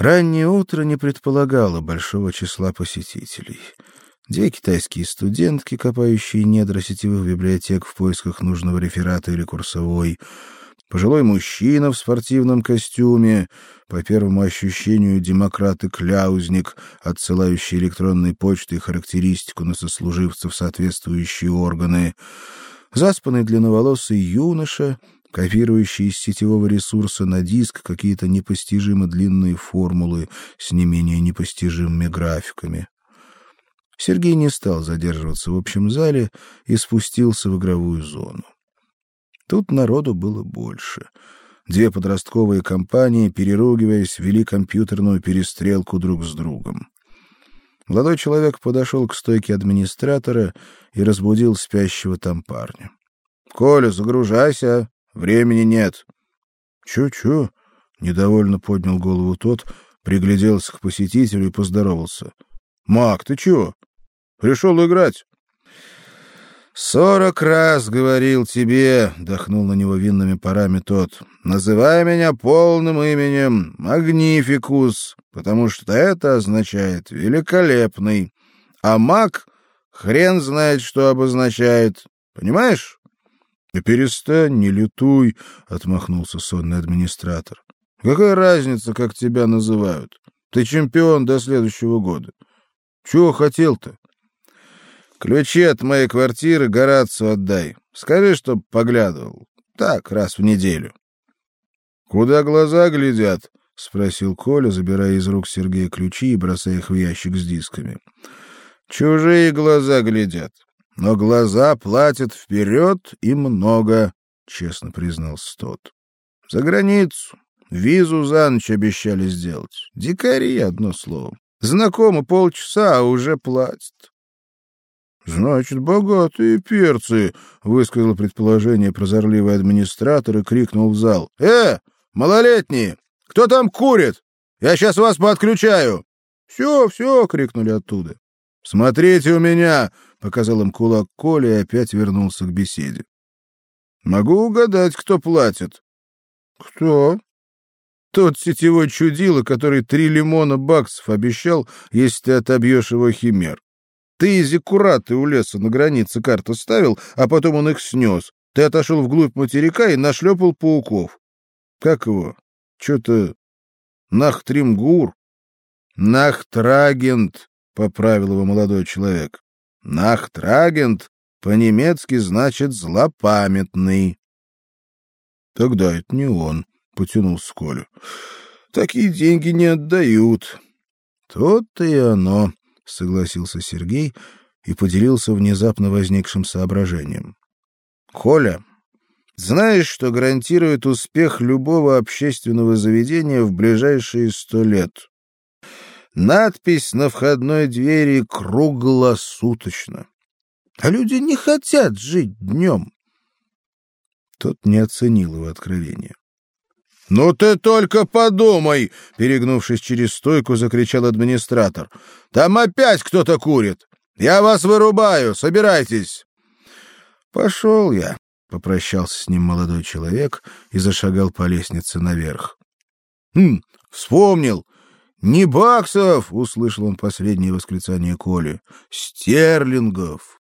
Раннее утро не предполагало большого числа посетителей. Две китайские студентки, копающие недра сетевых библиотек в поисках нужного реферата или курсовой, пожилой мужчина в спортивном костюме, по первому ощущению демократ и кляузник, отсылающий электронной почтой характеристику на сослуживцев соответствующие органы, заспанный длинноволосый юноша, копирующий из сетевого ресурса на диск какие-то непостижимо длинные формулы с не менее непостижимыми графиками. Сергей не стал задерживаться в общем зале и спустился в игровую зону. Тут народу было больше. Две подростковые компании, переругиваясь, вели компьютерную перестрелку друг с другом. Молодой человек подошел к стойке администратора и разбудил спящего там парня. Коля, загружайся, времени нет. Чё-чё? недовольно поднял голову тот, пригляделся к посетителю и поздоровался. Мак, ты чё? Пришел играть? Сорок раз говорил тебе, дохнул на него винными парами тот. Называй меня полным именем Магнификус, потому что это означает великолепный. А маг хрен знает, что обозначает. Понимаешь? Да перестань, не лютуй, отмахнулся сонный администратор. Какая разница, как тебя называют? Ты чемпион до следующего года. Чего хотел-то? Ключи от моей квартиры Горацию отдай. Скажи, чтоб поглядывал. Так, раз в неделю. Куда глаза глядят? спросил Коля, забирая из рук Сергея ключи и бросая их в ящик с дисками. Чужие глаза глядят, но глаза платят вперед и много, честно признался тот. За границу. Визу за ночь обещали сделать. Дикари, одно слово. Знакомы полчаса, а уже платят. Значит, богатые перцы, высказал предположение прозорливый администратор и крикнул в зал: "Э, малолетние, кто там курит? Я сейчас вас подключаю". «Все, все!» — крикнули оттуда. «Смотрите у меня!» — показал им кулак Коля и опять вернулся к беседе. «Могу угадать, кто платит». «Кто?» «Тот сетевой чудило, который три лимона баксов обещал, если ты отобьешь его химер. Ты зекураты у леса на границе карту ставил, а потом он их снес. Ты отошел вглубь материка и нашлепал пауков. Как его? Что-то... Нахтримгур? Нахтрагент, — поправил его молодой человек. Нахтрагент по-немецки значит «злопамятный». Тогда это не он, — потянул Сколя. Такие деньги не отдают. То-то и оно согласился Сергей и поделился внезапно возникшим соображением. Коля, знаешь, что гарантирует успех любого общественного заведения в ближайшие сто лет? Надпись на входной двери круглосуточно. А люди не хотят жить днем. Тот не оценил его откровение. «Ну ты только подумай!» — перегнувшись через стойку, закричал администратор. «Там опять кто-то курит! Я вас вырубаю! Собирайтесь!» «Пошел я!» — попрощался с ним молодой человек и зашагал по лестнице наверх. «Хм, вспомнил! Не баксов!» — услышал он последнее восклицание Коли. «Стерлингов!»